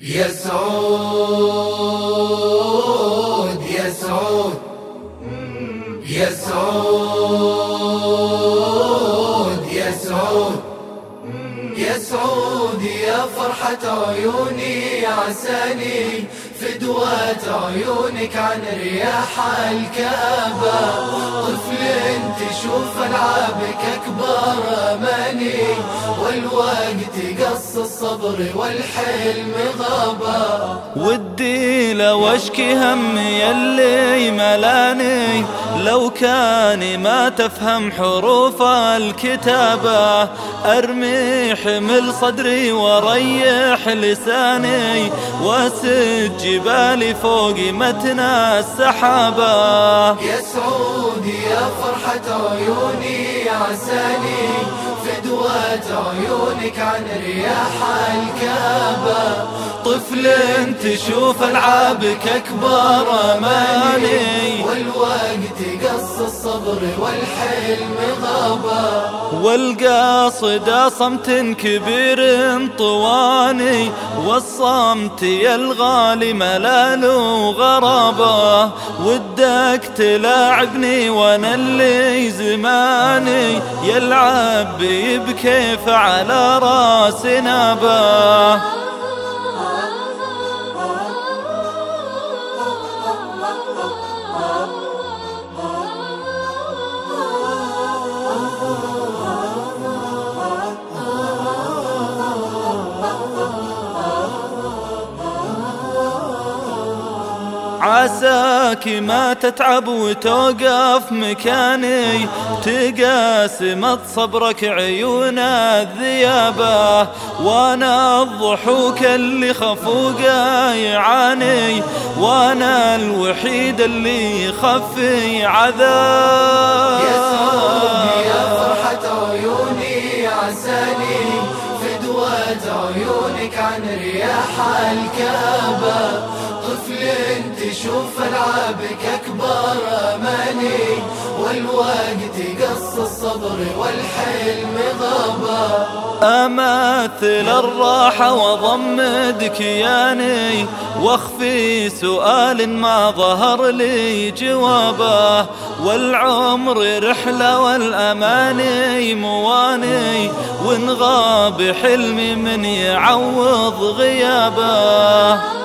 يا سعود يا سعود يا سعود يا سعود يا سعود يا فرحة عيوني عساني فدوة عيونك عن رياح الكآبة. طفل تشوف ألعابك أكبر أماني والوقت قص الصبر والحلم غابة ودي لو أشكي همي اللي ملاني لو كان ما تفهم حروف الكتابة. ارمي حمل صدري وريح لساني وأسج جبالي فوق متنا السحابة. يا سعودي يا فرحة عيوني عساني فدوة عيونك عن رياح الكابة طفل تشوف ألعابك أكبر أماني. والوقت قص الصبر والحلم غابة. والقاصد صمت كبير طواني. والصمت يا الغالي ملال وغرابة ودك تلاعبني وأنا اللي زماني يلعب بكيف على راس Oh. عساك ما تتعب وتوقف مكاني. تقاسمت صبرك عيون الذيابة وأنا الضحوك اللي خفوقة يعاني وأنا الوحيد اللي خفي عذاب. يا يا فرحة عيوني عساني فدوة عيونك عن رياح الكآبة. تشوف ألعابك أكبر أماني والوقت قص الصبر والحلم غابة. أماثل الراحة وضمد كياني وأخفي سؤال ما ظهر لي جوابه. والعمر رحلة والأماني مواني وان غاب حلمي من يعوض غيابه.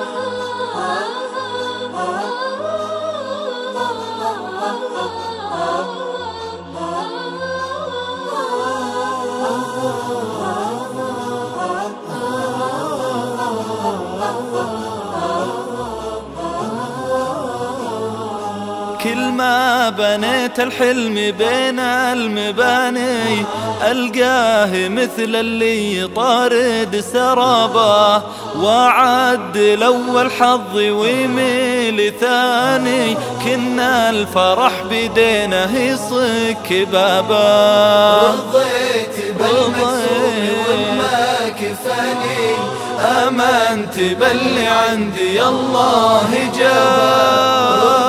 كل ما بنيت الحلم بين المباني ألقاه مثل اللي طارد سرابه وعد الأول حظي ويميل ثاني كنا الفرح بدينه يصك بابا. رضيت بالمكسور وما كفاني آمنت باللي عندي الله جاب.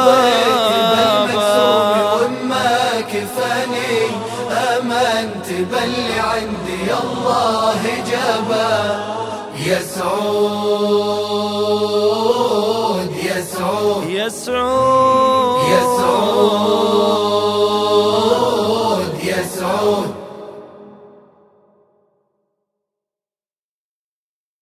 آمنت بل عندي الله يا سعود يا سعود يا سعود يا سعود